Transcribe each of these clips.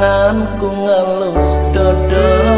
tanganku ngelus dodol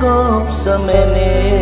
kop sa mene